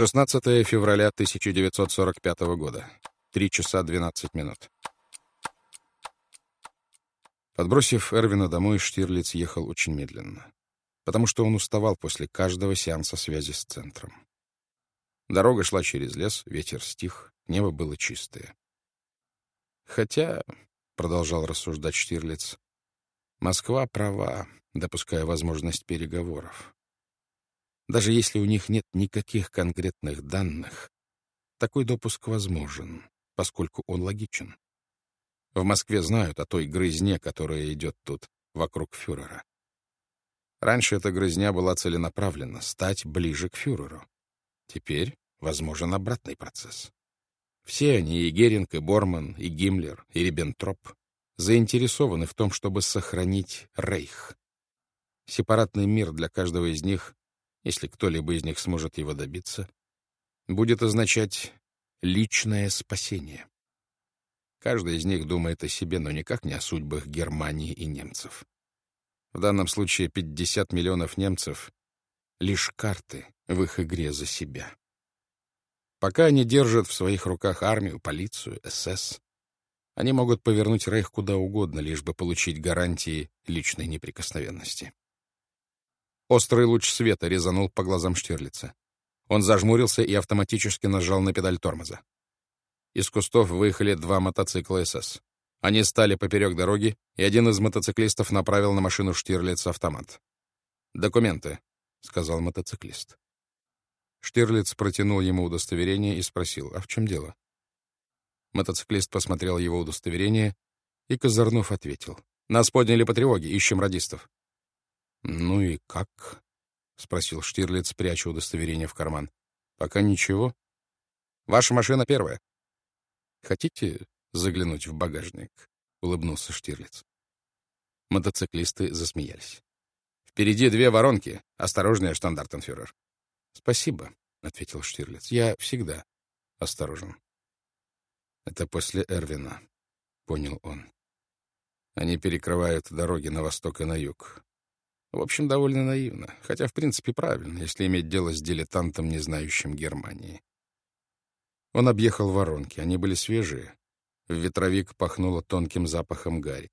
16 февраля 1945 года. 3 часа 12 минут. Подбросив Эрвина домой, Штирлиц ехал очень медленно, потому что он уставал после каждого сеанса связи с центром. Дорога шла через лес, ветер стих, небо было чистое. Хотя, — продолжал рассуждать Штирлиц, — Москва права, допуская возможность переговоров. Даже если у них нет никаких конкретных данных, такой допуск возможен, поскольку он логичен. В Москве знают о той грызне, которая идет тут, вокруг фюрера. Раньше эта грызня была целенаправлена — стать ближе к фюреру. Теперь возможен обратный процесс. Все они, и Геринг, и Борман, и Гиммлер, и Риббентроп, заинтересованы в том, чтобы сохранить Рейх. Сепаратный мир для каждого из них если кто-либо из них сможет его добиться, будет означать личное спасение. Каждый из них думает о себе, но никак не о судьбах Германии и немцев. В данном случае 50 миллионов немцев — лишь карты в их игре за себя. Пока они держат в своих руках армию, полицию, СС, они могут повернуть Рейх куда угодно, лишь бы получить гарантии личной неприкосновенности. Острый луч света резанул по глазам Штирлица. Он зажмурился и автоматически нажал на педаль тормоза. Из кустов выехали два мотоцикла СС. Они стали поперек дороги, и один из мотоциклистов направил на машину Штирлица автомат. «Документы», — сказал мотоциклист. Штирлиц протянул ему удостоверение и спросил, а в чем дело? Мотоциклист посмотрел его удостоверение и, козырнув, ответил. «Нас подняли по тревоге, ищем радистов». «Ну и как?» — спросил Штирлиц, пряча удостоверение в карман. «Пока ничего. Ваша машина первая». «Хотите заглянуть в багажник?» — улыбнулся Штирлиц. Мотоциклисты засмеялись. «Впереди две воронки. Осторожнее, штандартенфюрер». «Спасибо», — ответил Штирлиц. «Я всегда осторожен». «Это после Эрвина», — понял он. «Они перекрывают дороги на восток и на юг. В общем, довольно наивно, хотя, в принципе, правильно, если иметь дело с дилетантом, не знающим Германии. Он объехал воронки, они были свежие. В ветровик пахнуло тонким запахом гари.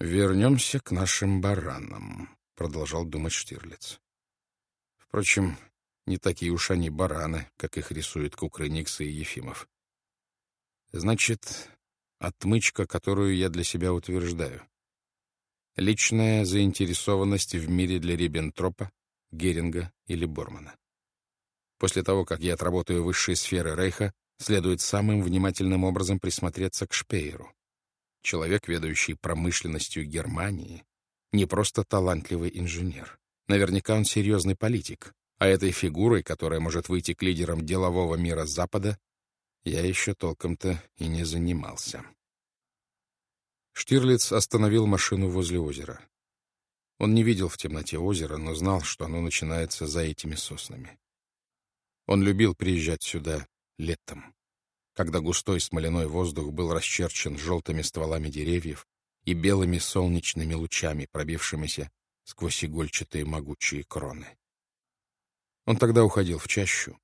«Вернемся к нашим баранам», — продолжал думать Штирлиц. Впрочем, не такие уж они бараны, как их рисуют Кукрыникс и Ефимов. Значит, отмычка, которую я для себя утверждаю. Личная заинтересованность в мире для Риббентропа, Геринга или Бормана. После того, как я отработаю высшие сферы Рейха, следует самым внимательным образом присмотреться к Шпееру. Человек, ведающий промышленностью Германии, не просто талантливый инженер. Наверняка он серьезный политик, а этой фигурой, которая может выйти к лидерам делового мира Запада, я еще толком-то и не занимался. Штирлиц остановил машину возле озера. Он не видел в темноте озера, но знал, что оно начинается за этими соснами. Он любил приезжать сюда летом, когда густой смоляной воздух был расчерчен желтыми стволами деревьев и белыми солнечными лучами, пробившимися сквозь игольчатые могучие кроны. Он тогда уходил в чащу,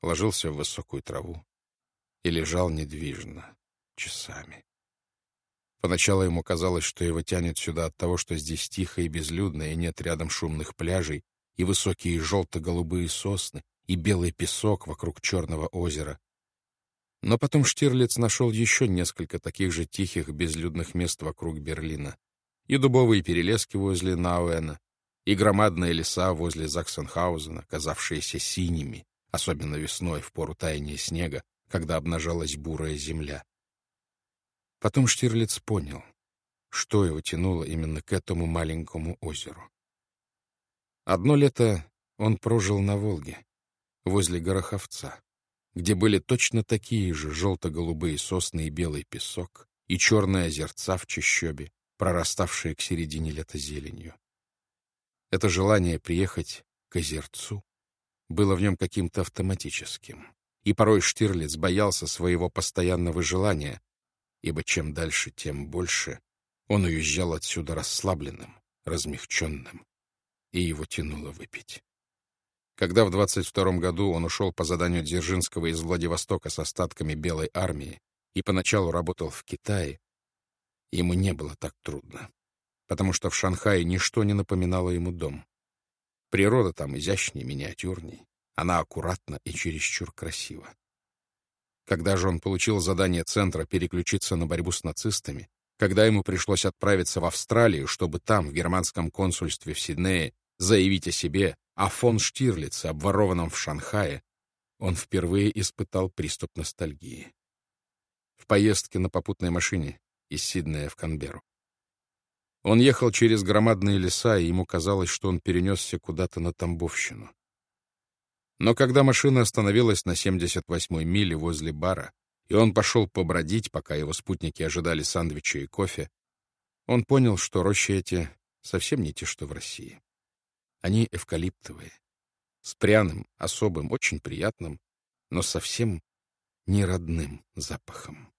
ложился в высокую траву и лежал недвижно, часами. Поначалу ему казалось, что его тянет сюда от того, что здесь тихо и безлюдно, и нет рядом шумных пляжей, и высокие желто-голубые сосны, и белый песок вокруг черного озера. Но потом Штирлиц нашел еще несколько таких же тихих, безлюдных мест вокруг Берлина. И дубовые перелески возле Науэна, и громадные леса возле Заксенхаузена, казавшиеся синими, особенно весной в пору таяния снега, когда обнажалась бурая земля. Потом Штирлиц понял, что его тянуло именно к этому маленькому озеру. Одно лето он прожил на Волге, возле Гороховца, где были точно такие же желто-голубые сосны и белый песок, и черные озерца в чащобе, прораставшие к середине лета зеленью. Это желание приехать к озерцу было в нем каким-то автоматическим, и порой Штирлиц боялся своего постоянного желания, ибо чем дальше, тем больше он уезжал отсюда расслабленным, размягченным, и его тянуло выпить. Когда в 22 году он ушел по заданию Дзержинского из Владивостока с остатками Белой армии и поначалу работал в Китае, ему не было так трудно, потому что в Шанхае ничто не напоминало ему дом. Природа там изящнее, миниатюрней, она аккуратна и чересчур красива. Когда же он получил задание Центра переключиться на борьбу с нацистами, когда ему пришлось отправиться в Австралию, чтобы там, в германском консульстве в Сиднее, заявить о себе, а фон Штирлице, обворованном в Шанхае, он впервые испытал приступ ностальгии. В поездке на попутной машине из Сиднея в Канберу. Он ехал через громадные леса, и ему казалось, что он перенесся куда-то на Тамбовщину. Но когда машина остановилась на 78-й миле возле бара, и он пошел побродить, пока его спутники ожидали сандвича и кофе, он понял, что рощи эти совсем не те, что в России. Они эвкалиптовые, с пряным, особым, очень приятным, но совсем не родным запахом.